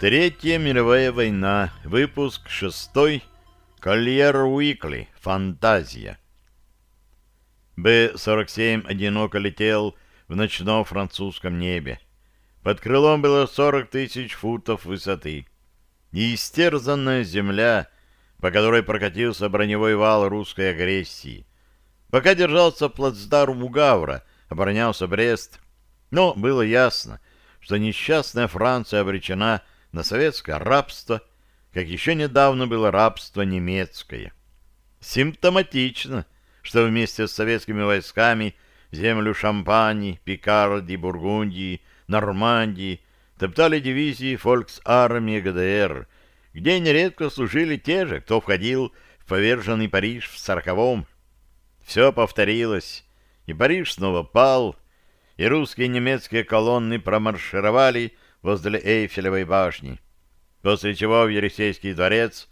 Третья мировая война. Выпуск шестой. Кольер Уикли. Фантазия. Б-47 одиноко летел в ночном французском небе. Под крылом было 40 тысяч футов высоты. И истерзанная земля, по которой прокатился броневой вал русской агрессии. Пока держался плацдарм у Гавра, оборонялся Брест. Но было ясно, что несчастная Франция обречена на советское рабство, как еще недавно было рабство немецкое. Симптоматично, что вместе с советскими войсками землю Шампани, Пикардии, Бургундии, Нормандии топтали дивизии фольксармии ГДР, где нередко служили те же, кто входил в поверженный Париж в сороковом. Все повторилось, и Париж снова пал, и русские и немецкие колонны промаршировали возле Эйфелевой башни, после чего в Елисейский дворец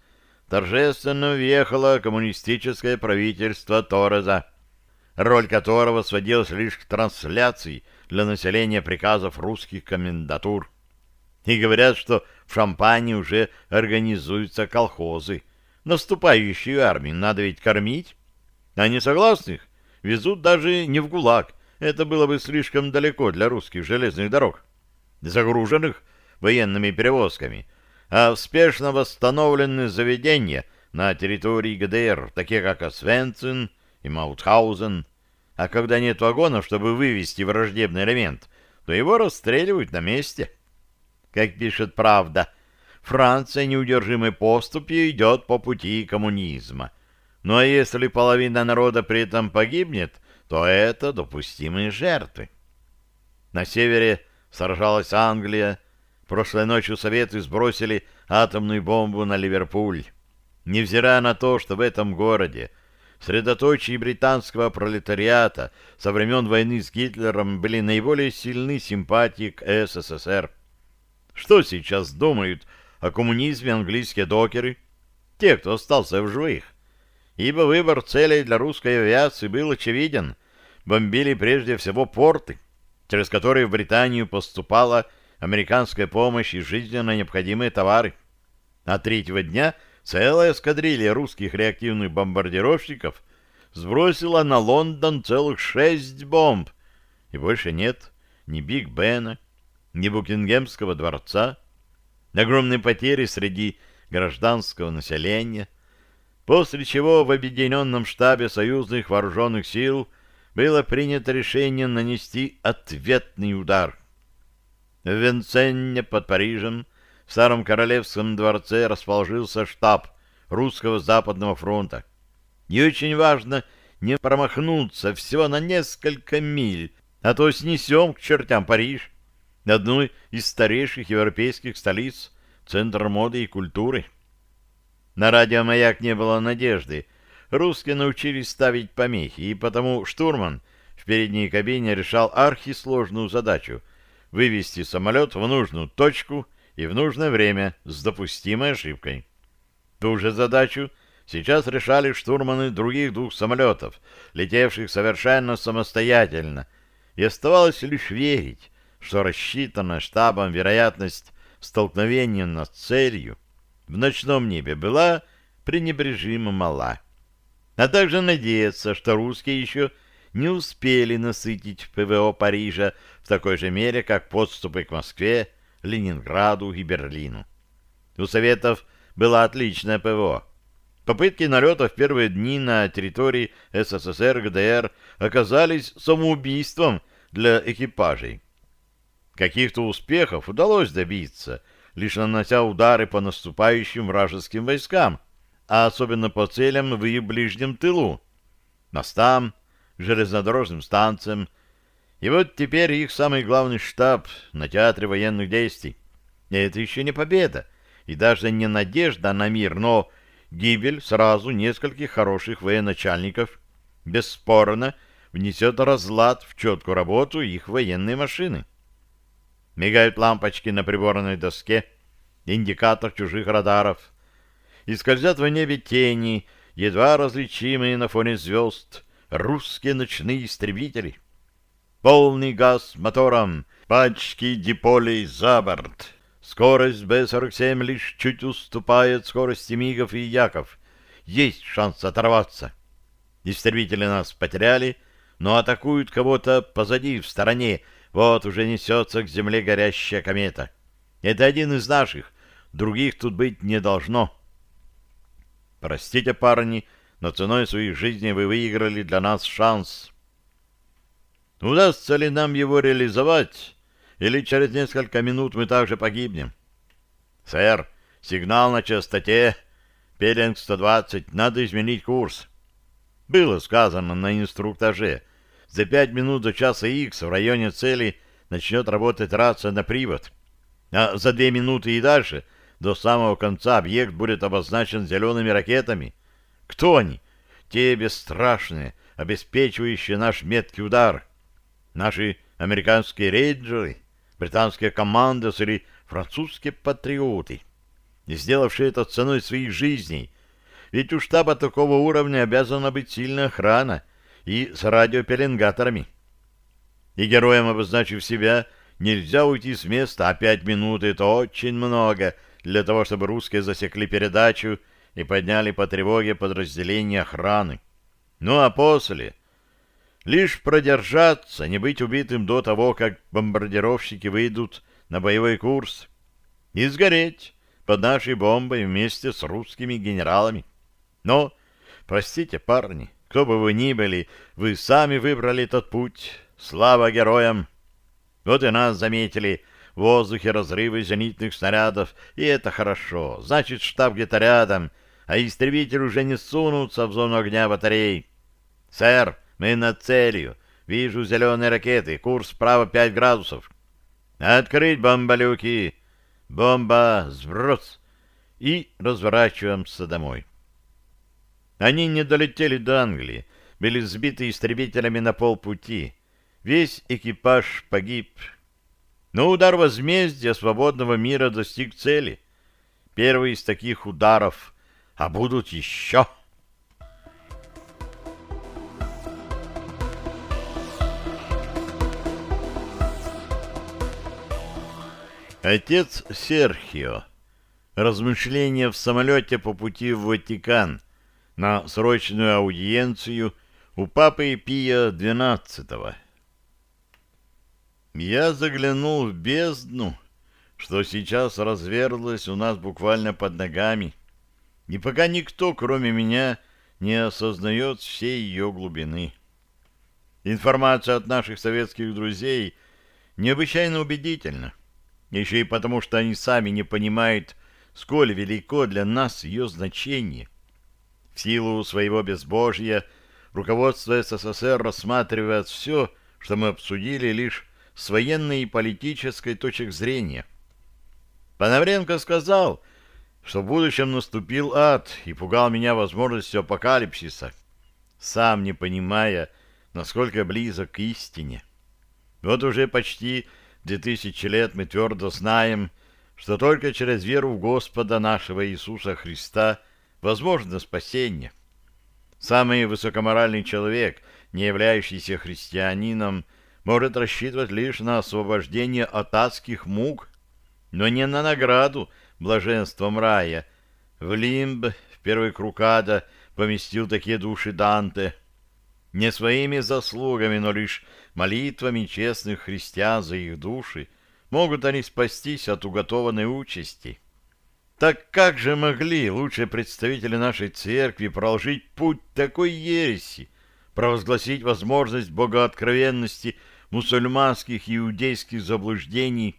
торжественно въехало коммунистическое правительство Тореза, роль которого сводилась лишь к трансляции для населения приказов русских комендатур. И говорят, что в Шампане уже организуются колхозы. Наступающую армию надо ведь кормить. А несогласных везут даже не в ГУЛАГ. Это было бы слишком далеко для русских железных дорог, загруженных военными перевозками, а в спешно восстановленные заведения на территории ГДР, такие как Освенцин и Маутхаузен. А когда нет вагонов, чтобы вывести враждебный элемент, то его расстреливают на месте. Как пишет «Правда», Франция неудержимой поступью идет по пути коммунизма. Ну а если половина народа при этом погибнет, то это допустимые жертвы. На севере сражалась Англия. Прошлой ночью Советы сбросили атомную бомбу на Ливерпуль. Невзирая на то, что в этом городе средоточие британского пролетариата со времен войны с Гитлером были наиболее сильны симпатии к СССР. Что сейчас думают о коммунизме английские докеры? Те, кто остался в живых. Ибо выбор целей для русской авиации был очевиден. Бомбили прежде всего порты, через которые в Британию поступала американская помощь и жизненно необходимые товары. А третьего дня целая эскадрилья русских реактивных бомбардировщиков сбросила на Лондон целых шесть бомб. И больше нет ни Биг Бена, ни Букингемского дворца, огромные потери среди гражданского населения, после чего в Объединенном штабе союзных вооруженных сил было принято решение нанести ответный удар. В Венценне под Парижем в Старом Королевском дворце расположился штаб русского Западного фронта. И очень важно не промахнуться всего на несколько миль, а то снесем к чертям Париж одной из старейших европейских столиц, центр моды и культуры. На радио «Маяк» не было надежды. Русские научились ставить помехи, и потому штурман в передней кабине решал архисложную задачу — вывести самолет в нужную точку и в нужное время с допустимой ошибкой. Ту же задачу сейчас решали штурманы других двух самолетов, летевших совершенно самостоятельно, и оставалось лишь верить, что рассчитана штабом вероятность столкновения над целью в ночном небе была пренебрежимо мала. А также надеяться, что русские еще не успели насытить ПВО Парижа в такой же мере, как подступы к Москве, Ленинграду и Берлину. У Советов была отличная ПВО. Попытки налета в первые дни на территории СССР ГДР оказались самоубийством для экипажей. Каких-то успехов удалось добиться, лишь нанося удары по наступающим вражеским войскам, а особенно по целям в их ближнем тылу, мостам, железнодорожным станциям. И вот теперь их самый главный штаб на театре военных действий. И это еще не победа, и даже не надежда на мир, но гибель сразу нескольких хороших военачальников бесспорно внесет разлад в четкую работу их военной машины. Мигают лампочки на приборной доске, индикатор чужих радаров. И скользят в небе тени, едва различимые на фоне звезд, русские ночные истребители. Полный газ мотором, пачки диполей за борт. Скорость Б-47 лишь чуть уступает скорости Мигов и Яков. Есть шанс оторваться. Истребители нас потеряли, но атакуют кого-то позади, в стороне. Вот уже несется к земле горящая комета. Это один из наших. Других тут быть не должно. Простите, парни, но ценой своих жизней вы выиграли для нас шанс. Удастся ли нам его реализовать, или через несколько минут мы также погибнем? Сэр, сигнал на частоте. Пелинг 120. Надо изменить курс. Было сказано на инструктаже. За пять минут до часа X в районе цели начнет работать рация на привод. А за две минуты и дальше, до самого конца, объект будет обозначен зелеными ракетами. Кто они? Те бесстрашные, обеспечивающие наш меткий удар. Наши американские рейнджеры, британские командос или французские патриоты, сделавшие это ценой своих жизней. Ведь у штаба такого уровня обязана быть сильная охрана и с радиопеленгаторами. И героям, обозначив себя, нельзя уйти с места, а пять минут — это очень много для того, чтобы русские засекли передачу и подняли по тревоге подразделения охраны. Ну а после Лишь продержаться, не быть убитым до того, как бомбардировщики выйдут на боевой курс, и сгореть под нашей бомбой вместе с русскими генералами. Но, простите, парни, кто бы вы ни были, вы сами выбрали этот путь. Слава героям! Вот и нас заметили в воздухе разрывы зенитных снарядов, и это хорошо. Значит, штаб где-то рядом, а истребители уже не сунутся в зону огня батарей. Сэр, мы над целью. Вижу зеленые ракеты. Курс справа 5 градусов. Открыть бомболюки. Бомба, сброс. И разворачиваемся домой. Они не долетели до Англии. Были сбиты истребителями на полпути. Весь экипаж погиб. Но удар возмездия свободного мира достиг цели. Первый из таких ударов. А будут еще... Отец Серхио. Размышления в самолете по пути в Ватикан на срочную аудиенцию у папы Пия XII. Я заглянул в бездну, что сейчас разверлась у нас буквально под ногами, и пока никто, кроме меня, не осознает всей ее глубины. Информация от наших советских друзей необычайно убедительна еще и потому, что они сами не понимают, сколь велико для нас ее значение. В силу своего безбожья руководство СССР рассматривает все, что мы обсудили, лишь с военной и политической точек зрения. Пономаренко сказал, что в будущем наступил ад и пугал меня возможностью апокалипсиса, сам не понимая, насколько близок к истине. Вот уже почти две тысячи лет мы твердо знаем, что только через веру в Господа нашего Иисуса Христа возможно спасение. Самый высокоморальный человек, не являющийся христианином, может рассчитывать лишь на освобождение от адских мук, но не на награду блаженством рая. В лимб, в первый круг ада, поместил такие души Данте. Не своими заслугами, но лишь молитвами честных христиан за их души могут они спастись от уготованной участи. Так как же могли лучшие представители нашей церкви проложить путь такой ереси, провозгласить возможность богооткровенности мусульманских и иудейских заблуждений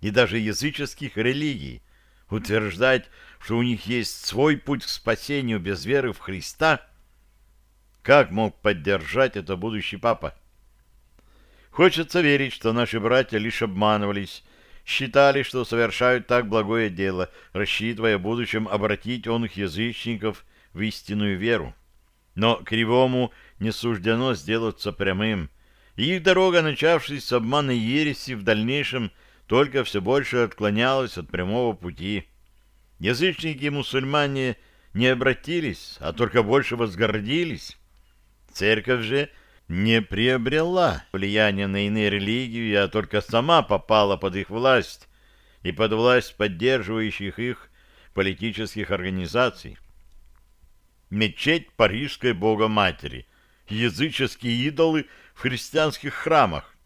и даже языческих религий, утверждать, что у них есть свой путь к спасению без веры в Христа? Как мог поддержать это будущий папа? Хочется верить, что наши братья лишь обманывались, считали, что совершают так благое дело, рассчитывая в будущем обратить он их язычников в истинную веру. Но кривому не суждено сделаться прямым, их дорога, начавшись с обмана ереси, в дальнейшем только все больше отклонялась от прямого пути. Язычники и мусульмане не обратились, а только больше возгордились. Церковь же — не приобрела влияния на иные религии, а только сама попала под их власть, и под власть поддерживающих их политических организаций. Мечеть Парижской Богоматери, языческие идолы в христианских храмах.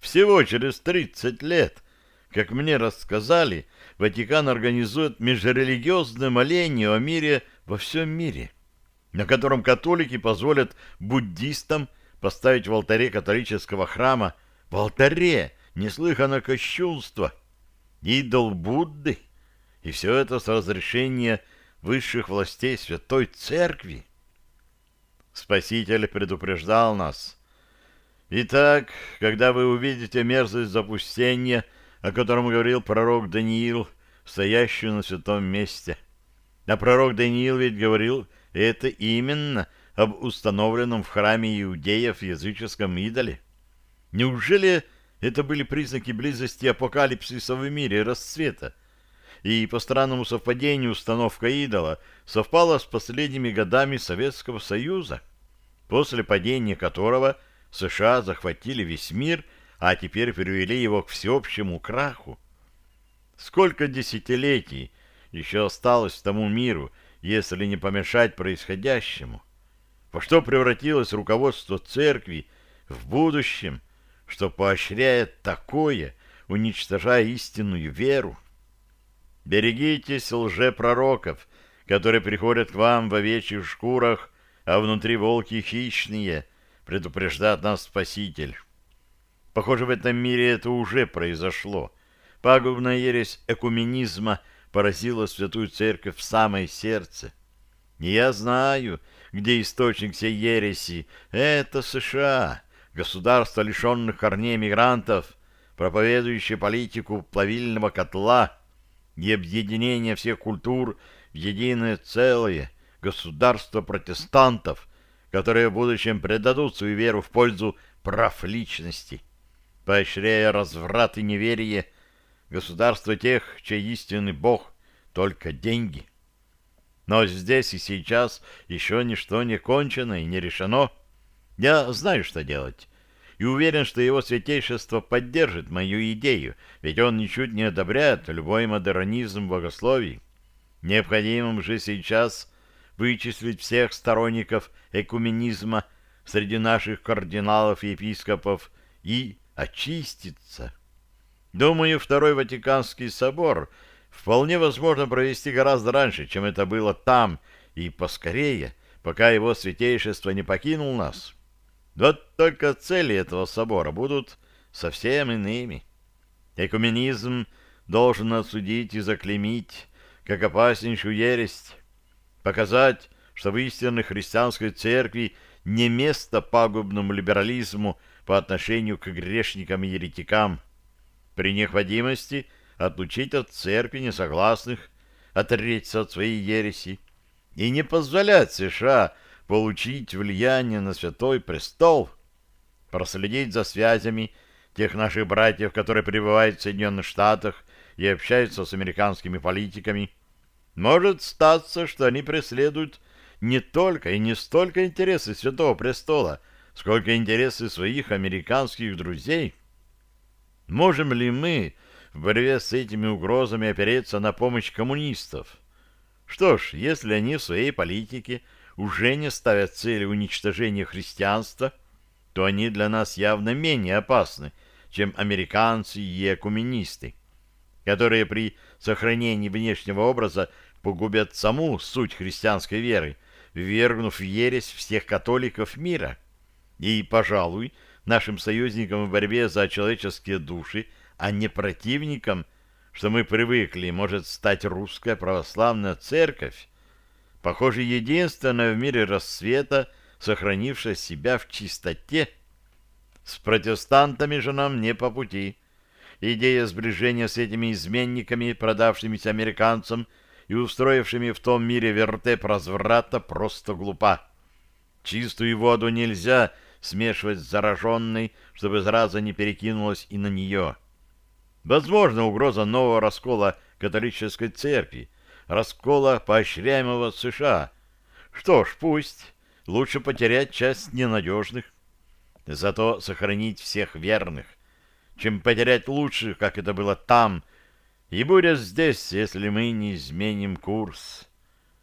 Всего через 30 лет, как мне рассказали, Ватикан организует межрелигиозное моление о мире во всем мире, на котором католики позволят буддистам поставить в алтаре католического храма, в алтаре неслыханное кощунство, идол Будды, и все это с разрешения высших властей Святой Церкви. Спаситель предупреждал нас. Итак, когда вы увидите мерзость запустения, о котором говорил пророк Даниил, стоящую на святом месте. А пророк Даниил ведь говорил это именно об установленном в храме иудеев языческом идоле. Неужели это были признаки близости апокалипсиса в мире расцвета? И по странному совпадению установка идола совпала с последними годами Советского Союза, после падения которого США захватили весь мир, а теперь привели его к всеобщему краху. Сколько десятилетий еще осталось тому миру, если не помешать происходящему? Во что превратилось руководство церкви в будущем, что поощряет такое, уничтожая истинную веру? Берегитесь лжепророков, которые приходят к вам в овечьих шкурах, а внутри волки хищные, предупреждает нас Спаситель. Похоже, в этом мире это уже произошло. Пагубная ересь экуменизма поразила Святую Церковь в самое сердце. И я знаю, где источник всей ереси. Это США, государство лишенных корней мигрантов, проповедующее политику плавильного котла и объединение всех культур в единое целое, государство протестантов, которые в будущем предадут свою веру в пользу прав личности, поощряя разврат и неверие, государство тех, чей истинный бог — только деньги. Но здесь и сейчас еще ничто не кончено и не решено. Я знаю, что делать, и уверен, что его святейшество поддержит мою идею, ведь он ничуть не одобряет любой модернизм богословий. Необходимым же сейчас вычислить всех сторонников экуменизма среди наших кардиналов и епископов и очиститься. Думаю, Второй Ватиканский собор вполне возможно провести гораздо раньше, чем это было там, и поскорее, пока его святейшество не покинул нас. Вот только цели этого собора будут совсем иными. Экуменизм должен осудить и заклеймить, как опаснейшую ересь, показать, что в истинной христианской церкви не место пагубному либерализму по отношению к грешникам и еретикам, при необходимости отлучить от церкви несогласных, отречься от своей ереси и не позволять США получить влияние на Святой Престол, проследить за связями тех наших братьев, которые пребывают в Соединенных Штатах и общаются с американскими политиками. Может статься, что они преследуют не только и не столько интересы Святого Престола, сколько интересы своих американских друзей – Можем ли мы в борьбе с этими угрозами опереться на помощь коммунистов? Что ж, если они в своей политике уже не ставят цели уничтожения христианства, то они для нас явно менее опасны, чем американцы и экуменисты, которые при сохранении внешнего образа погубят саму суть христианской веры, ввергнув в ересь всех католиков мира. И, пожалуй, нашим союзникам в борьбе за человеческие души, а не противникам, что мы привыкли, может стать русская православная церковь, похоже, единственная в мире рассвета, сохранившая себя в чистоте. С протестантами же нам не по пути. Идея сближения с этими изменниками, продавшимися американцам и устроившими в том мире вертеп разврата, просто глупа. Чистую воду нельзя смешивать с зараженной, чтобы зараза не перекинулась и на нее. Возможно, угроза нового раскола католической церкви, раскола, поощряемого США. Что ж, пусть. Лучше потерять часть ненадежных, зато сохранить всех верных, чем потерять лучших, как это было там, и будет здесь, если мы не изменим курс.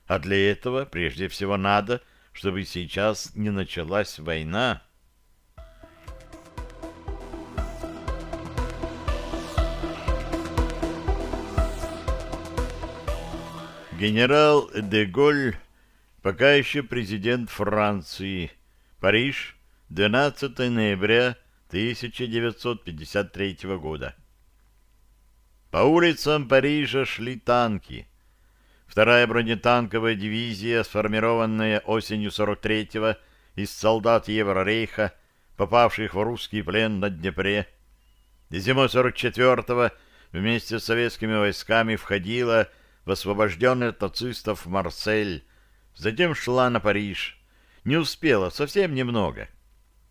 А для этого прежде всего надо, чтобы сейчас не началась война. Генерал де Голь, пока еще президент Франции. Париж, 12 ноября 1953 года. По улицам Парижа шли танки. Вторая бронетанковая дивизия, сформированная осенью 43-го из солдат Еврорейха, попавших в русский плен на Днепре, зимой 44-го вместе с советскими войсками входила в освобожденный от нацистов Марсель, затем шла на Париж. Не успела, совсем немного.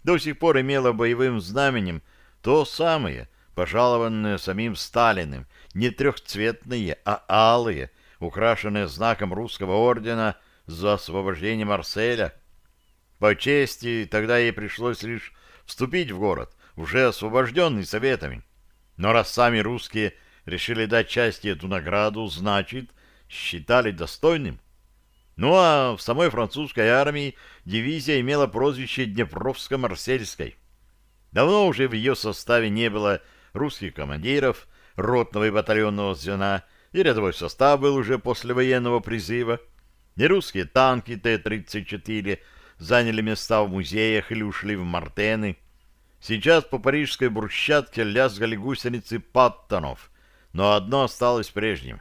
До сих пор имела боевым знаменем то самое, пожалованное самим Сталиным, не трехцветные, а алые, украшенные знаком русского ордена за освобождение Марселя. По чести, тогда ей пришлось лишь вступить в город, уже освобожденный советами. Но раз сами русские решили дать части эту награду, значит, считали достойным. Ну а в самой французской армии дивизия имела прозвище Днепровско-Марсельской. Давно уже в ее составе не было русских командиров, ротного и батальонного звена, и рядовой состав был уже после военного призыва, и русские танки Т-34 заняли места в музеях или ушли в Мартены. Сейчас по парижской брусчатке лязгали гусеницы Паттонов, но одно осталось прежним.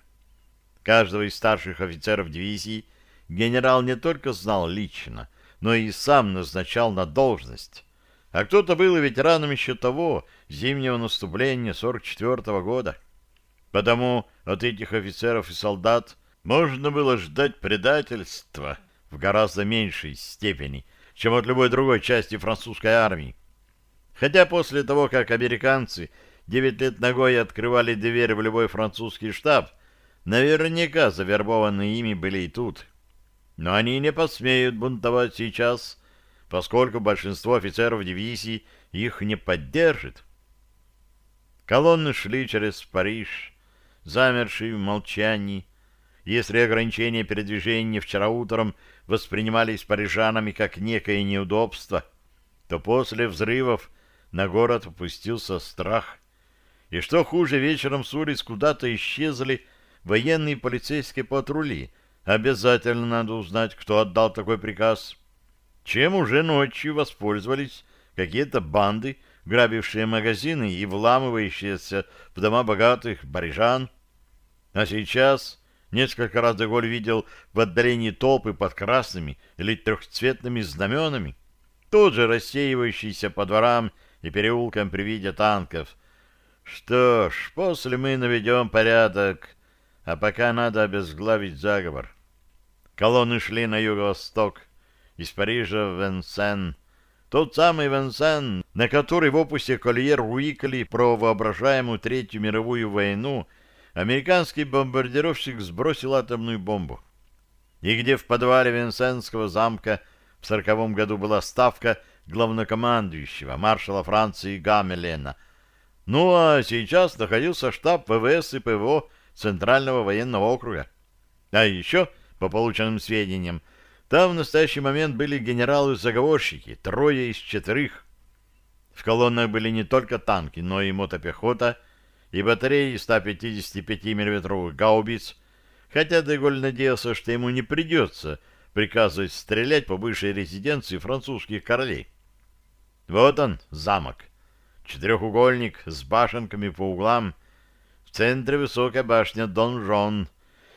Каждого из старших офицеров дивизии генерал не только знал лично, но и сам назначал на должность. А кто-то был и ветераном еще того зимнего наступления 44 -го года. Потому от этих офицеров и солдат можно было ждать предательства в гораздо меньшей степени, чем от любой другой части французской армии. Хотя после того, как американцы девять лет ногой открывали дверь в любой французский штаб, наверняка завербованные ими были и тут. Но они не посмеют бунтовать сейчас, поскольку большинство офицеров дивизии их не поддержит. Колонны шли через Париж, замершие в молчании. Если ограничения передвижения вчера утром воспринимались парижанами как некое неудобство, то после взрывов на город опустился страх. И что хуже, вечером с улиц куда-то исчезли военные полицейские патрули — Обязательно надо узнать, кто отдал такой приказ. Чем уже ночью воспользовались какие-то банды, грабившие магазины и вламывающиеся в дома богатых барижан. А сейчас несколько раз Деголь видел в отдалении толпы под красными или трехцветными знаменами, тоже рассеивающиеся по дворам и переулкам при виде танков. Что ж, после мы наведем порядок, а пока надо обезглавить заговор. Колонны шли на юго-восток, из Парижа в Венсен. Тот самый Венсен, на который в опусе Кольер Уикли про воображаемую Третью мировую войну американский бомбардировщик сбросил атомную бомбу. И где в подвале Венсенского замка в сороковом году была ставка главнокомандующего маршала Франции Гамелена. Ну а сейчас находился штаб ВВС и ПВО Центрального военного округа. А еще по полученным сведениям, там в настоящий момент были генералы-заговорщики, трое из четырех. В колоннах были не только танки, но и мотопехота, и батареи 155 миллиметровых гаубиц, хотя Деголь надеялся, что ему не придется приказывать стрелять по бывшей резиденции французских королей. Вот он, замок. Четырехугольник с башенками по углам. В центре высокая башня Донжон,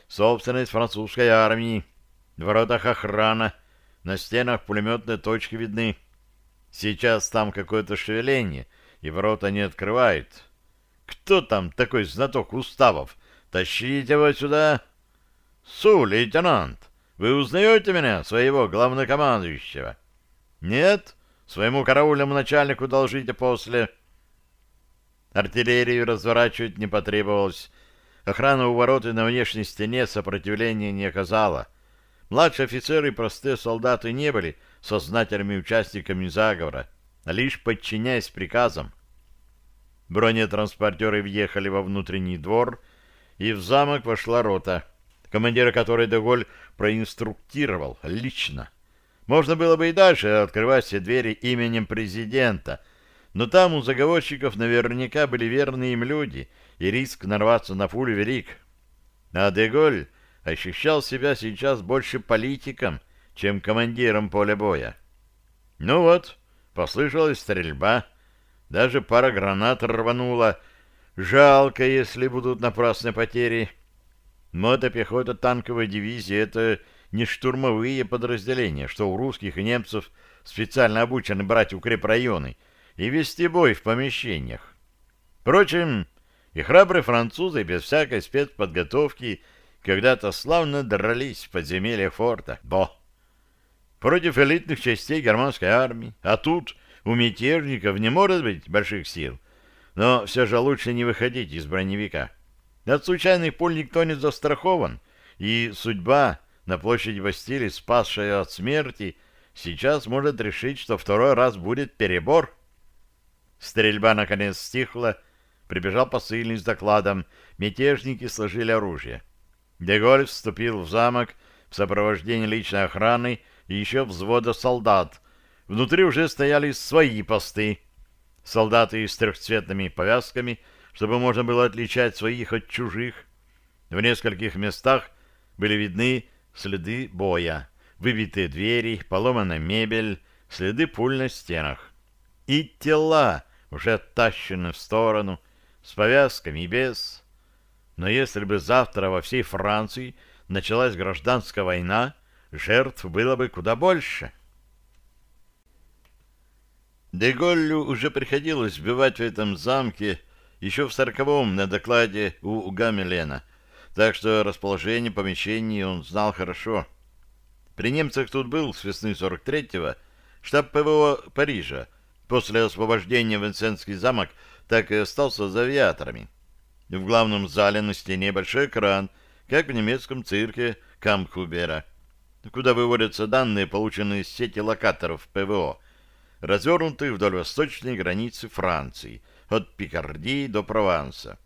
собственность французской армии. В воротах охрана, на стенах пулеметные точки видны. Сейчас там какое-то шевеление, и ворота не открывает. Кто там такой знаток уставов? Тащите его сюда. Су, лейтенант, вы узнаете меня, своего главнокомандующего? Нет? Своему караульному начальнику должите после. Артиллерию разворачивать не потребовалось. Охрана у ворот и на внешней стене сопротивления не оказала. Младшие офицеры и простые солдаты не были сознательными участниками заговора, а лишь подчиняясь приказам. Бронетранспортеры въехали во внутренний двор, и в замок пошла рота, командира которой Деголь проинструктировал лично. Можно было бы и дальше открывать все двери именем президента, но там у заговорщиков наверняка были верные им люди, и риск нарваться на пулю велик. А Деголь ощущал себя сейчас больше политиком, чем командиром поля боя. Ну вот, послышалась стрельба, даже пара гранат рванула. Жалко, если будут напрасные потери. Мотопехота танковой дивизии — это не штурмовые подразделения, что у русских и немцев специально обучены брать укрепрайоны и вести бой в помещениях. Впрочем, и храбрые французы без всякой спецподготовки когда-то славно дрались в подземелье форта. Бо! Против элитных частей германской армии. А тут у мятежников не может быть больших сил. Но все же лучше не выходить из броневика. От случайных пуль никто не застрахован, и судьба на площади Бастилии, спасшая от смерти, сейчас может решить, что второй раз будет перебор. Стрельба наконец стихла, прибежал посыльный с докладом, мятежники сложили оружие. Деголь вступил в замок в сопровождении личной охраны и еще взвода солдат. Внутри уже стояли свои посты. Солдаты с трехцветными повязками, чтобы можно было отличать своих от чужих. В нескольких местах были видны следы боя, выбитые двери, поломанная мебель, следы пуль на стенах. И тела уже оттащены в сторону, с повязками и без. Но если бы завтра во всей Франции началась гражданская война, жертв было бы куда больше. Деголлю уже приходилось бывать в этом замке еще в сороковом на докладе у Гамелена, так что расположение помещений он знал хорошо. При немцах тут был с весны 43-го штаб ПВО Парижа. После освобождения Винсентский замок так и остался за авиаторами. В главном зале на стене большой экран, как в немецком цирке Кампхубера — куда выводятся данные, полученные с сети локаторов ПВО, развернутых вдоль восточной границы Франции, от Пикардии до Прованса.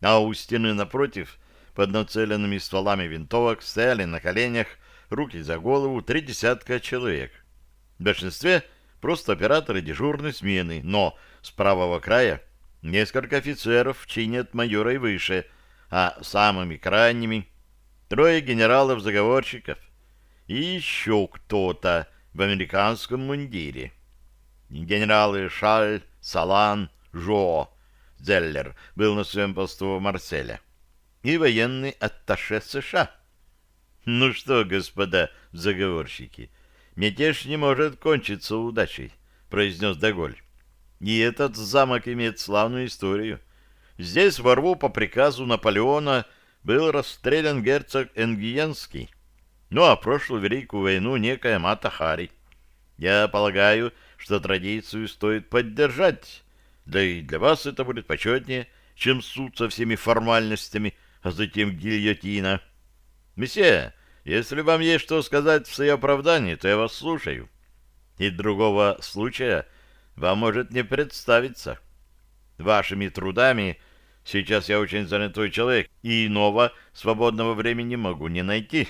А у стены напротив, под нацеленными стволами винтовок, стояли на коленях, руки за голову, три десятка человек. В большинстве просто операторы дежурной смены, но с правого края несколько офицеров чинят майора и выше, а самыми крайними трое генералов-заговорщиков и еще кто-то в американском мундире. Генералы Шаль, Салан, Жо, Зеллер был на своем посту в Марселе. И военный атташе США. Ну что, господа заговорщики, мятеж не может кончиться удачей, произнес Деголь. И этот замок имеет славную историю. Здесь во рву по приказу Наполеона был расстрелян герцог Энгиенский. Ну, а прошлую Великую войну некая Мата Хари. Я полагаю, что традицию стоит поддержать. Да и для вас это будет почетнее, чем суд со всеми формальностями, а затем гильотина. Месье, если вам есть что сказать в свое оправдание, то я вас слушаю. И другого случая вам может не представиться. Вашими трудами сейчас я очень занятой человек, и иного свободного времени могу не найти».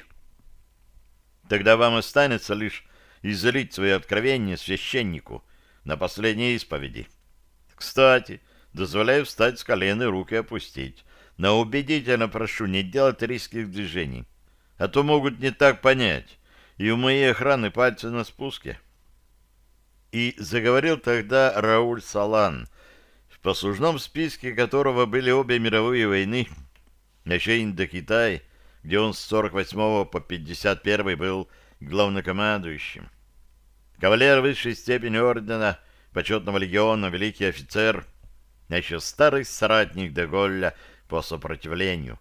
Тогда вам останется лишь излить свои откровения священнику на последней исповеди. Кстати, дозволяю встать с колен и руки опустить, но убедительно прошу не делать резких движений, а то могут не так понять, и у моей охраны пальцы на спуске. И заговорил тогда Рауль Салан, в послужном списке которого были обе мировые войны, еще Индокитай где он с 48 по 51 был главнокомандующим. Кавалер высшей степени ордена, почетного легиона, великий офицер, еще старый соратник Деголля по сопротивлению,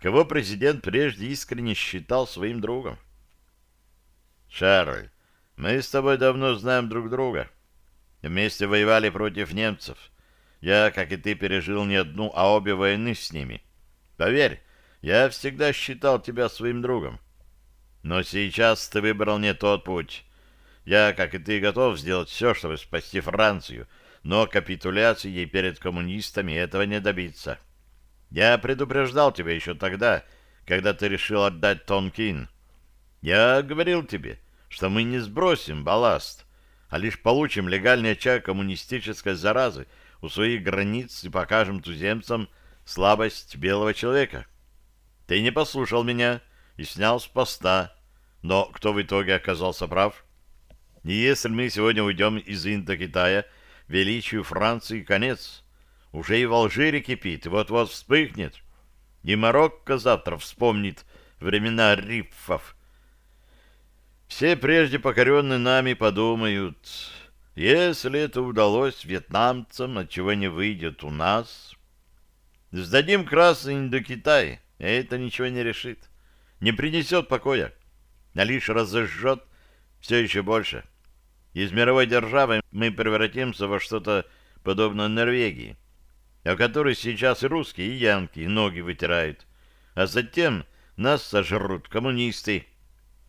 кого президент прежде искренне считал своим другом. «Шарль, мы с тобой давно знаем друг друга. Вместе воевали против немцев. Я, как и ты, пережил не одну, а обе войны с ними. Поверь, я всегда считал тебя своим другом. Но сейчас ты выбрал не тот путь. Я, как и ты, готов сделать все, чтобы спасти Францию, но капитуляцией перед коммунистами этого не добиться. Я предупреждал тебя еще тогда, когда ты решил отдать Тонкин. Я говорил тебе, что мы не сбросим балласт, а лишь получим легальный очаг коммунистической заразы у своих границ и покажем туземцам слабость белого человека. Ты не послушал меня и снял с поста, но кто в итоге оказался прав? И если мы сегодня уйдем из Индокитая, величию Франции конец. Уже и в Алжире кипит, и вот-вот вспыхнет. И Марокко завтра вспомнит времена рифов. Все прежде покоренные нами подумают, если это удалось вьетнамцам, отчего не выйдет у нас. Сдадим Красный Индокитай, и это ничего не решит, не принесет покоя, а лишь разожжет все еще больше. Из мировой державы мы превратимся во что-то подобное Норвегии, о которой сейчас и русские, и янки ноги вытирают, а затем нас сожрут коммунисты,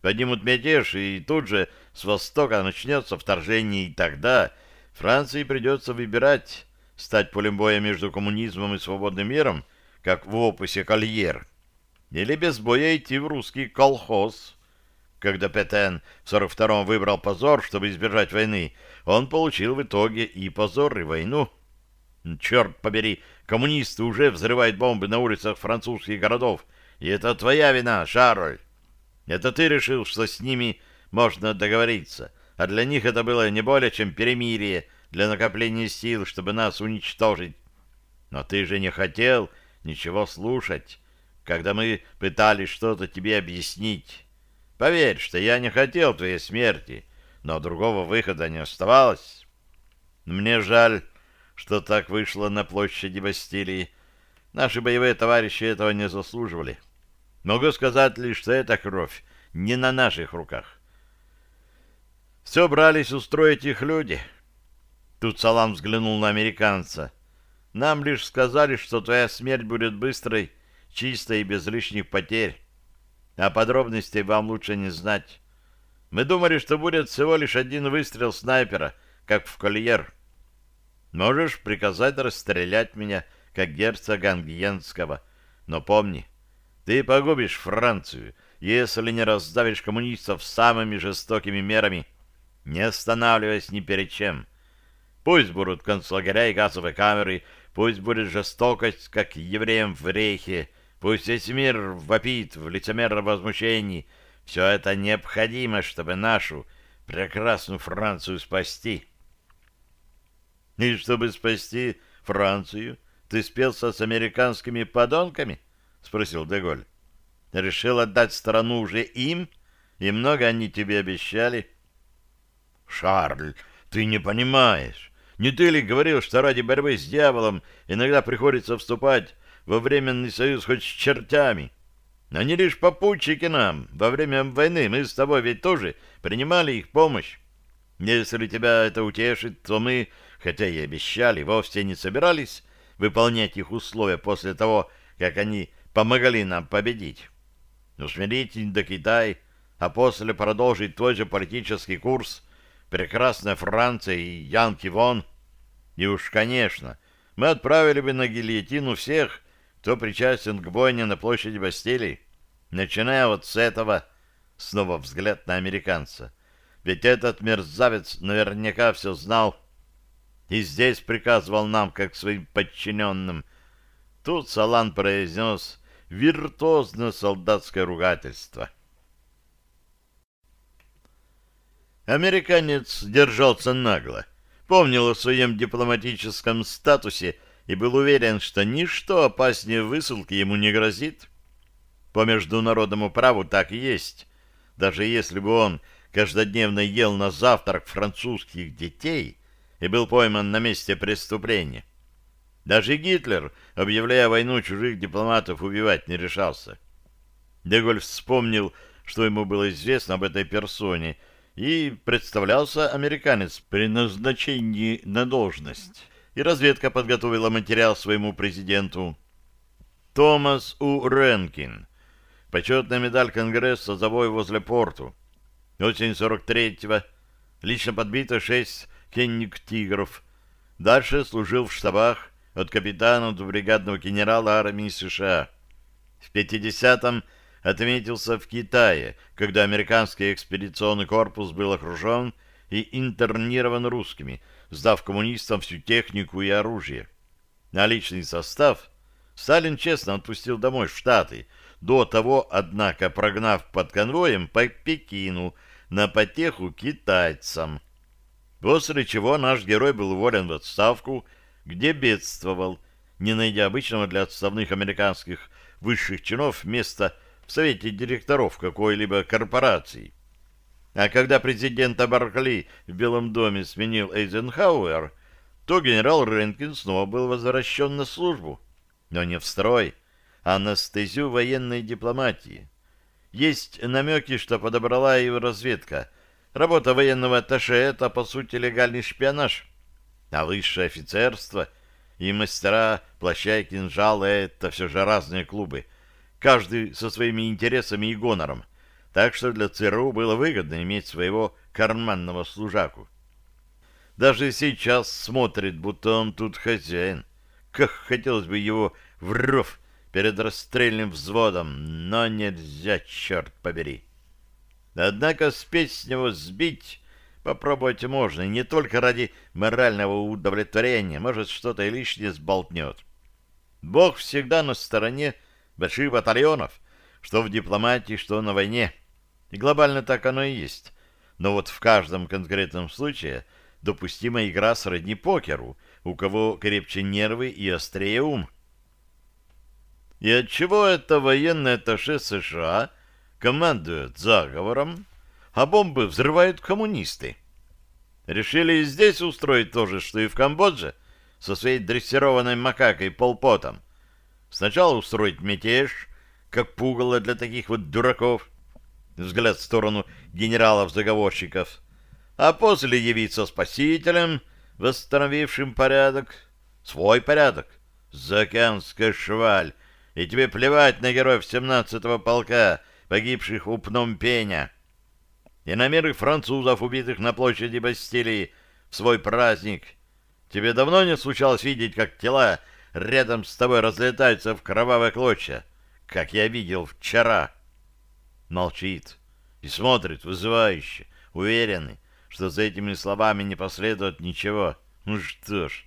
поднимут мятеж, и тут же с востока начнется вторжение, и тогда Франции придется выбирать, стать полем боя между коммунизмом и свободным миром, как в опусе Кольер, или без боя идти в русский колхоз. Когда Петен в 42-м выбрал позор, чтобы избежать войны, он получил в итоге и позор, и войну. Черт побери, коммунисты уже взрывают бомбы на улицах французских городов, и это твоя вина, Шарль. Это ты решил, что с ними можно договориться, а для них это было не более чем перемирие для накопления сил, чтобы нас уничтожить. Но ты же не хотел ничего слушать, когда мы пытались что-то тебе объяснить. Поверь, что я не хотел твоей смерти, но другого выхода не оставалось. Мне жаль, что так вышло на площади Бастилии. Наши боевые товарищи этого не заслуживали. Могу сказать лишь, что эта кровь не на наших руках. Все брались устроить их люди. Тут Салам взглянул на американца. Нам лишь сказали, что твоя смерть будет быстрой, чистой и без лишних потерь. А подробностей вам лучше не знать. Мы думали, что будет всего лишь один выстрел снайпера, как в кольер. Можешь приказать расстрелять меня, как герцога Ангиенского. Но помни, ты погубишь Францию, если не раздавишь коммунистов самыми жестокими мерами, не останавливаясь ни перед чем. Пусть будут концлагеря и газовые камеры, пусть будет жестокость, как евреям в рейхе, пусть весь мир вопит в лицемерном возмущении. Все это необходимо, чтобы нашу прекрасную Францию спасти. И чтобы спасти Францию, ты спелся с американскими подонками? — спросил Деголь. — Решил отдать страну уже им? И много они тебе обещали? — Шарль, ты не понимаешь. Не ты ли говорил, что ради борьбы с дьяволом иногда приходится вступать во временный союз хоть с чертями? Они лишь попутчики нам. Во время войны мы с тобой ведь тоже принимали их помощь. Если тебя это утешит, то мы, хотя и обещали, вовсе не собирались выполнять их условия после того, как они помогали нам победить. Усмирить Индокитай, а после продолжить твой же политический курс прекрасная Франция и Янки вон. И уж, конечно, мы отправили бы на гильотину всех, кто причастен к бойне на площади Бастилии, начиная вот с этого, снова взгляд на американца. Ведь этот мерзавец наверняка все знал и здесь приказывал нам, как своим подчиненным. Тут Салан произнес виртуозно солдатское ругательство. Американец держался нагло, помнил о своем дипломатическом статусе и был уверен, что ничто опаснее высылки ему не грозит. По международному праву так и есть. Даже если бы он каждодневно ел на завтрак французских детей и был пойман на месте преступления. Даже Гитлер, объявляя войну, чужих дипломатов убивать не решался. Деголь вспомнил, что ему было известно об этой персоне, и представлялся американец при назначении на должность. И разведка подготовила материал своему президенту. Томас У. Ренкин. Почетная медаль Конгресса за бой возле порту. Осень 43-го. Лично подбито шесть кенник-тигров. Дальше служил в штабах от капитана до бригадного генерала армии США. В 50-м отметился в Китае, когда американский экспедиционный корпус был окружен и интернирован русскими, сдав коммунистам всю технику и оружие. На личный состав Сталин честно отпустил домой в Штаты, до того, однако, прогнав под конвоем по Пекину на потеху китайцам. После чего наш герой был уволен в отставку, где бедствовал, не найдя обычного для отставных американских высших чинов места в совете директоров какой-либо корпорации. А когда президента Баркли в Белом доме сменил Эйзенхауэр, то генерал Ренкин снова был возвращен на службу, но не в строй, а на стезю военной дипломатии. Есть намеки, что подобрала его разведка. Работа военного атташе — это, по сути, легальный шпионаж. А высшее офицерство и мастера плаща и кинжала — это все же разные клубы, каждый со своими интересами и гонором. Так что для ЦРУ было выгодно иметь своего карманного служаку. Даже сейчас смотрит, будто он тут хозяин. Как хотелось бы его в ров перед расстрельным взводом, но нельзя, черт побери. Однако спесь с него сбить попробовать можно, и не только ради морального удовлетворения, может, что-то и лишнее сболтнет. Бог всегда на стороне больших батальонов, что в дипломатии, что на войне. И глобально так оно и есть. Но вот в каждом конкретном случае допустима игра сродни покеру, у кого крепче нервы и острее ум. И отчего это военное атташе США командует заговором, а бомбы взрывают коммунисты? Решили и здесь устроить то же, что и в Камбодже, со своей дрессированной макакой Полпотом. Сначала устроить мятеж, как пугало для таких вот дураков, взгляд в сторону генералов-заговорщиков, а после явиться спасителем, восстановившим порядок, свой порядок, заокеанская шваль, и тебе плевать на героев 17-го полка, погибших у Пномпеня, и на миры французов, убитых на площади Бастилии, в свой праздник. Тебе давно не случалось видеть, как тела рядом с тобой разлетаются в кровавые клочья, как я видел вчера?» Молчит и смотрит вызывающе, уверенный, что за этими словами не последует ничего. Ну что ж,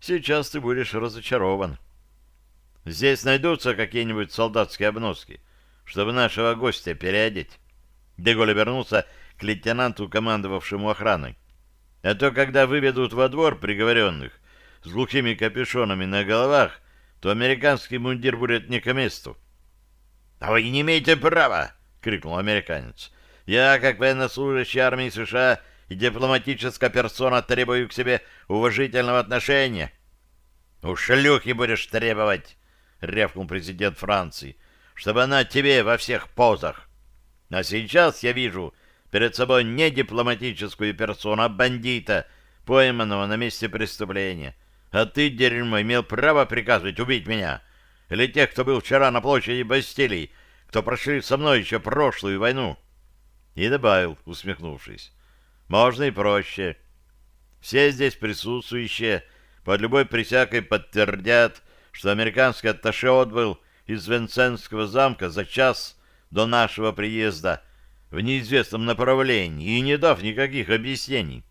сейчас ты будешь разочарован. Здесь найдутся какие-нибудь солдатские обноски, чтобы нашего гостя переодеть. Деголь вернулся к лейтенанту, командовавшему охраной. А то, когда выведут во двор приговоренных с глухими капюшонами на головах, то американский мундир будет не к месту. — А вы не имеете права! — крикнул американец. — Я, как военнослужащий армии США и дипломатическая персона, требую к себе уважительного отношения. — У шлюхи будешь требовать! — рявкнул президент Франции, — чтобы она тебе во всех позах. А сейчас я вижу перед собой не дипломатическую персону, а бандита, пойманного на месте преступления. А ты, дерьмо, имел право приказывать убить меня? Или тех, кто был вчера на площади Бастилии, кто прошли со мной еще прошлую войну?» И добавил, усмехнувшись, «Можно и проще. Все здесь присутствующие под любой присягой подтвердят, что американский атташе отбыл из Венценского замка за час до нашего приезда в неизвестном направлении и не дав никаких объяснений.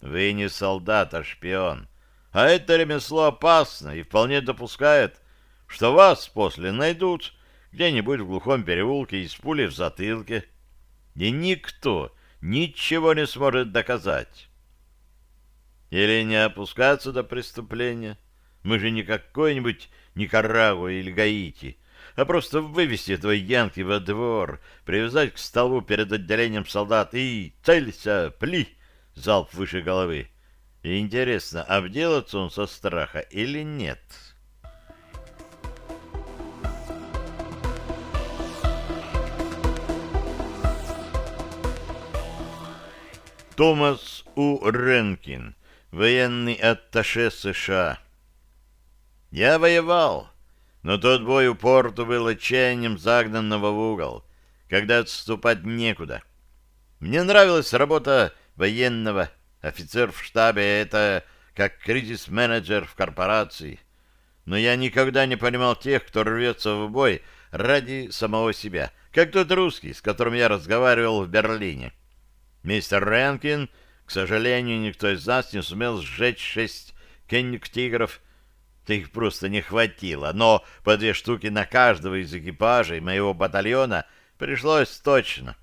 Вы не солдат, а шпион. А это ремесло опасно и вполне допускает, что вас после найдут где-нибудь в глухом переулке из пули в затылке. И никто ничего не сможет доказать. Или не опускаться до преступления, мы же не какой-нибудь Никарагуа или Гаити, а просто вывести этого Янки во двор, привязать к столу перед отделением солдат и целься, пли, залп выше головы. И интересно, обделаться он со страха или нет?» Томас У. Ренкин, военный атташе США. Я воевал, но тот бой у порту был отчаянием загнанного в угол, когда отступать некуда. Мне нравилась работа военного. Офицер в штабе — это как кризис-менеджер в корпорации. Но я никогда не понимал тех, кто рвется в бой ради самого себя, как тот русский, с которым я разговаривал в Берлине. Мистер Ренкин, к сожалению, никто из нас не сумел сжечь шесть кенник-тигров, да их просто не хватило, но по две штуки на каждого из экипажей моего батальона пришлось точно.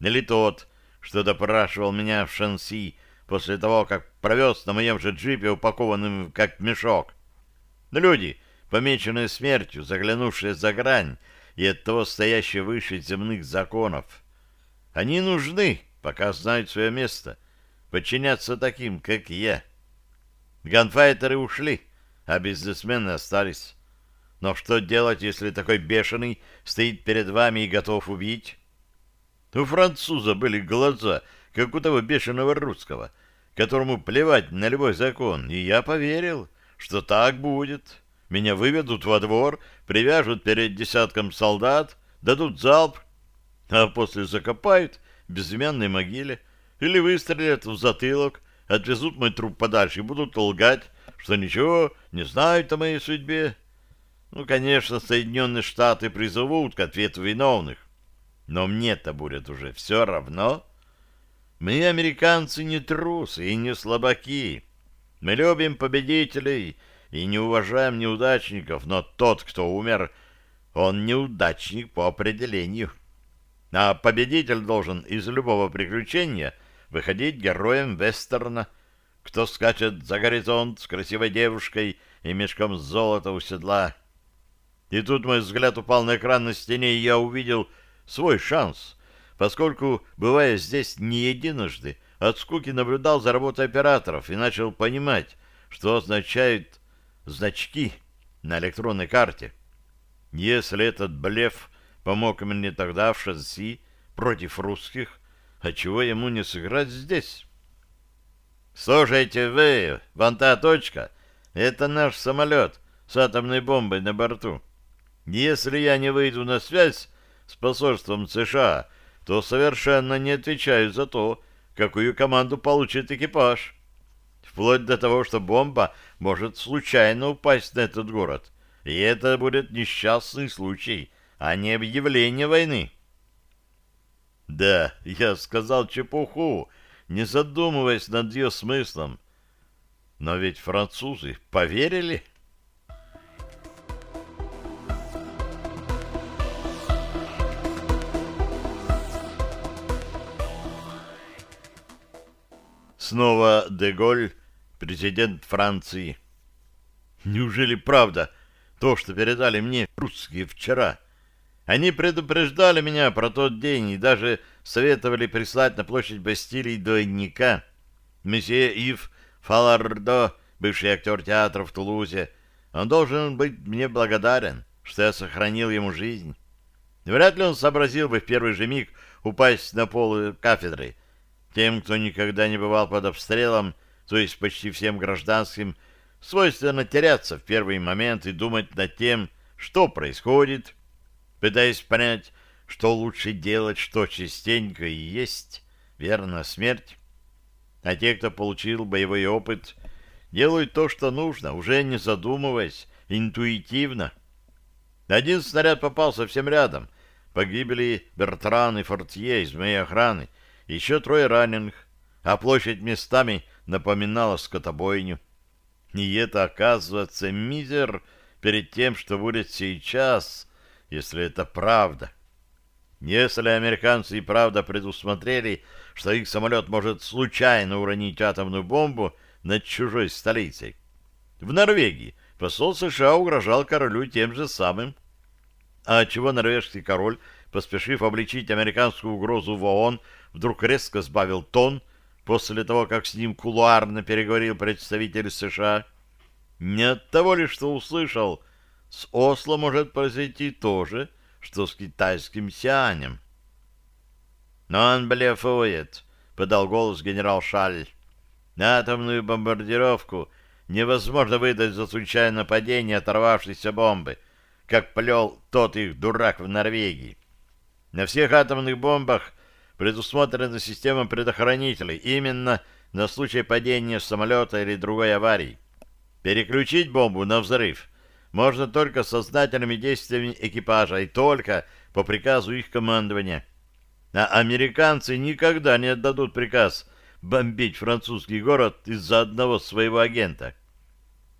Или тот, что допрашивал меня в Шанси после того, как провез на моем же джипе, упакованным как мешок. Люди, помеченные смертью, заглянувшие за грань и оттого стоящие выше земных законов. Они нужны, пока знают свое место, подчиняться таким, как я. Ганфайтеры ушли, а бизнесмены остались. Но что делать, если такой бешеный стоит перед вами и готов убить? У француза были глаза, как у того бешеного русского, которому плевать на любой закон, и я поверил, что так будет. Меня выведут во двор, привяжут перед десятком солдат, дадут залп, а после закопают в безымянной могиле или выстрелят в затылок, отвезут мой труп подальше и будут лгать, что ничего не знают о моей судьбе. Ну, конечно, Соединенные Штаты призовут к ответу виновных, но мне-то будет уже все равно. Мы, американцы, не трусы и не слабаки. Мы любим победителей и не уважаем неудачников, но тот, кто умер, он неудачник по определению. А победитель должен из любого приключения выходить героем вестерна, кто скачет за горизонт с красивой девушкой и мешком золота у седла. И тут мой взгляд упал на экран на стене, и я увидел свой шанс, поскольку, бывая здесь не единожды, от скуки наблюдал за работой операторов и начал понимать, что означают значки на электронной карте. Если этот блеф помог мне тогда в шасси против русских, а чего ему не сыграть здесь? Слушайте вы, вон та точка, это наш самолет с атомной бомбой на борту. Если я не выйду на связь с посольством США, то совершенно не отвечаю за то, какую команду получит экипаж. Вплоть до того, что бомба может случайно упасть на этот город. И это будет несчастный случай, а не объявление войны. Да, я сказал чепуху, не задумываясь над ее смыслом. Но ведь французы поверили... Снова Деголь, президент Франции. Неужели правда то, что передали мне русские вчера? Они предупреждали меня про тот день и даже советовали прислать на площадь Бастилии двойника. Месье Ив Фалардо, бывший актер театра в Тулузе, он должен быть мне благодарен, что я сохранил ему жизнь. Вряд ли он сообразил бы в первый же миг упасть на пол кафедры, тем, кто никогда не бывал под обстрелом, то есть почти всем гражданским, свойственно теряться в первый момент и думать над тем, что происходит, пытаясь понять, что лучше делать, что частенько и есть, верно, смерть. А те, кто получил боевой опыт, делают то, что нужно, уже не задумываясь, интуитивно. Один снаряд попал совсем рядом. Погибли Бертран и Фортье из моей охраны, еще трое раненых, а площадь местами напоминала скотобойню. И это, оказывается, мизер перед тем, что будет сейчас, если это правда. Если американцы и правда предусмотрели, что их самолет может случайно уронить атомную бомбу над чужой столицей. В Норвегии посол США угрожал королю тем же самым. А чего норвежский король, поспешив обличить американскую угрозу в ООН, вдруг резко сбавил тон после того, как с ним кулуарно переговорил представитель США. Не от того ли, что услышал, с Осло может произойти то же, что с китайским сианем. «Но он блефует», — подал голос генерал Шаль. «Атомную бомбардировку невозможно выдать за случайное падение оторвавшейся бомбы, как плел тот их дурак в Норвегии. На всех атомных бомбах предусмотрена система предохранителей именно на случай падения самолета или другой аварии. Переключить бомбу на взрыв можно только сознательными действиями экипажа и только по приказу их командования. А американцы никогда не отдадут приказ бомбить французский город из-за одного своего агента.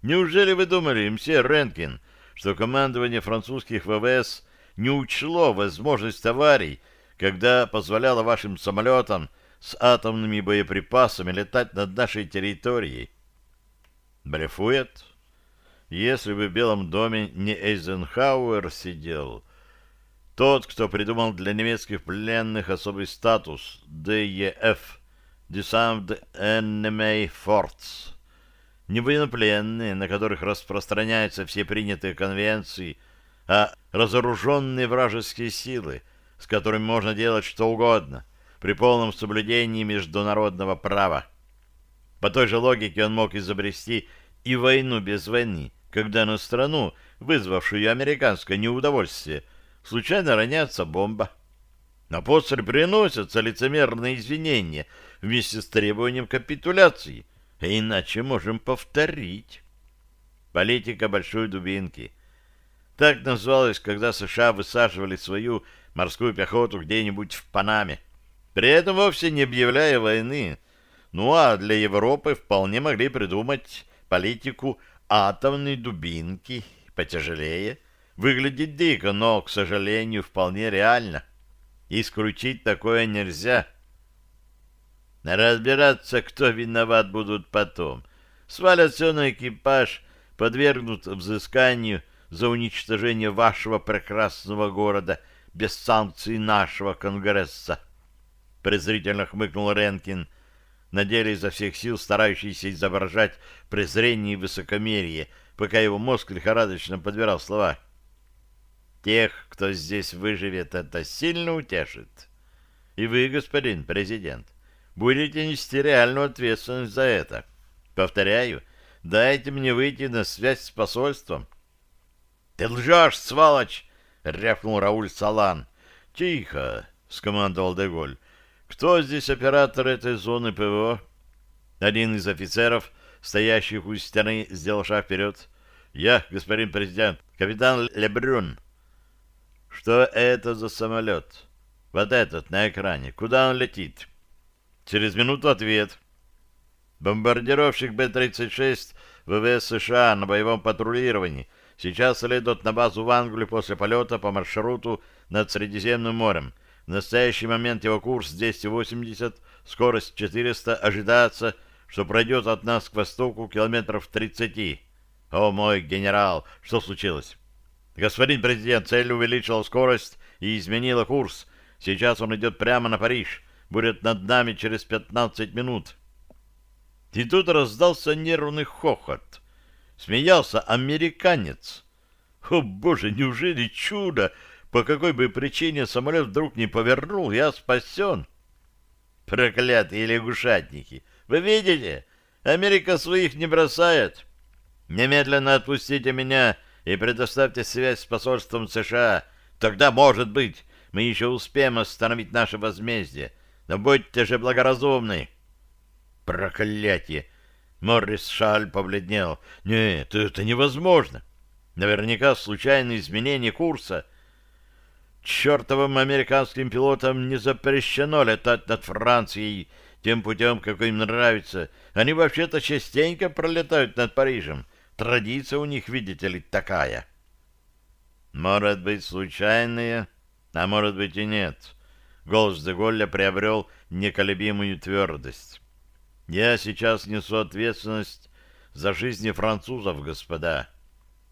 Неужели вы думали, мсье Ренкин, что командование французских ВВС не учло возможность аварий, когда позволяло вашим самолетам с атомными боеприпасами летать над нашей территорией? Блефует? Если бы в Белом доме не Эйзенхауэр сидел, тот, кто придумал для немецких пленных особый статус ДЕФ – Disarmed Enemy Force, не военнопленные, на которых распространяются все принятые конвенции, а разоруженные вражеские силы, с которыми можно делать что угодно при полном соблюдении международного права. По той же логике он мог изобрести и войну без войны, когда на страну, вызвавшую американское неудовольствие, случайно роняется бомба. А после приносятся лицемерные извинения вместе с требованием капитуляции, а иначе можем повторить. Политика большой дубинки. Так называлось, когда США высаживали свою морскую пехоту где-нибудь в Панаме, при этом вовсе не объявляя войны. Ну а для Европы вполне могли придумать политику атомной дубинки потяжелее. Выглядит дико, но, к сожалению, вполне реально. Исключить такое нельзя. Разбираться, кто виноват, будут потом. Свалят все на экипаж, подвергнут взысканию за уничтожение вашего прекрасного города без санкций нашего Конгресса. Презрительно хмыкнул Ренкин — на деле изо всех сил старающийся изображать презрение и высокомерие, пока его мозг лихорадочно подбирал слова. «Тех, кто здесь выживет, это сильно утешит. И вы, господин президент, будете нести реальную ответственность за это. Повторяю, дайте мне выйти на связь с посольством». «Ты лжешь, сволочь!» — рявкнул Рауль Салан. «Тихо!» — скомандовал Деголь. Кто здесь оператор этой зоны ПВО? Один из офицеров, стоящих у стены, сделал шаг вперед. Я, господин президент, капитан Лебрюн. Что это за самолет? Вот этот на экране. Куда он летит? Через минуту ответ. Бомбардировщик Б-36 ВВС США на боевом патрулировании. Сейчас следует на базу в Англию после полета по маршруту над Средиземным морем. В настоящий момент его курс 280, скорость 400, ожидается, что пройдет от нас к востоку километров 30. О, мой генерал, что случилось? Господин президент, цель увеличила скорость и изменила курс. Сейчас он идет прямо на Париж. Будет над нами через 15 минут. И тут раздался нервный хохот. Смеялся американец. О, боже, неужели чудо? По какой бы причине самолет вдруг не повернул, я спасен. Проклятые лягушатники! Вы видите? Америка своих не бросает. Немедленно отпустите меня и предоставьте связь с посольством США. Тогда, может быть, мы еще успеем остановить наше возмездие. Но будьте же благоразумны. Проклятие! Моррис Шаль побледнел. Нет, это невозможно. Наверняка случайное изменение курса — Чертовым американским пилотам не запрещено летать над Францией тем путем, какой им нравится. Они вообще-то частенько пролетают над Парижем. Традиция у них, видите ли, такая. Может быть, случайная, а может быть и нет. Голос Деголля приобрел неколебимую твердость. Я сейчас несу ответственность за жизни французов, господа.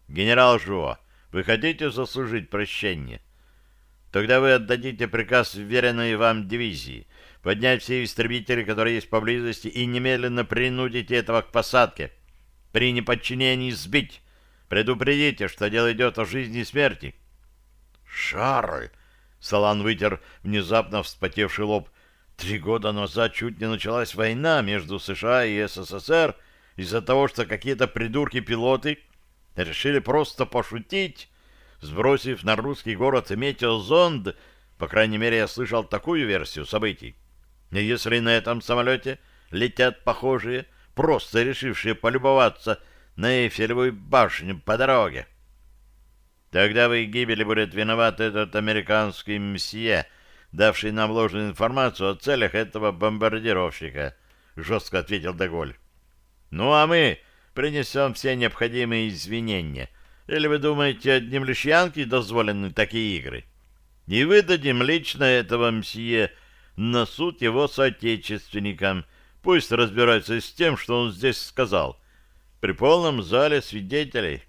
Генерал Жуа, вы хотите заслужить прощение? — Тогда вы отдадите приказ вверенной вам дивизии поднять все истребители, которые есть поблизости, и немедленно принудите этого к посадке. При неподчинении сбить. Предупредите, что дело идет о жизни и смерти. Шарль! Салан вытер внезапно вспотевший лоб. Три года назад чуть не началась война между США и СССР из-за того, что какие-то придурки-пилоты решили просто пошутить сбросив на русский город метеозонд, по крайней мере, я слышал такую версию событий. И если на этом самолете летят похожие, просто решившие полюбоваться на Эйфелевую башню по дороге. Тогда в их гибели будет виноват этот американский мсье, давший нам ложную информацию о целях этого бомбардировщика, — жестко ответил Деголь. — Ну, а мы принесем все необходимые извинения. Или вы думаете, одним лишь янки дозволены такие игры? Не выдадим лично этого мсье на суд его соотечественникам. Пусть разбираются с тем, что он здесь сказал. При полном зале свидетелей.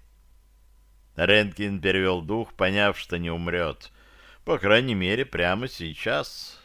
Ренкин перевел дух, поняв, что не умрет. По крайней мере, прямо сейчас...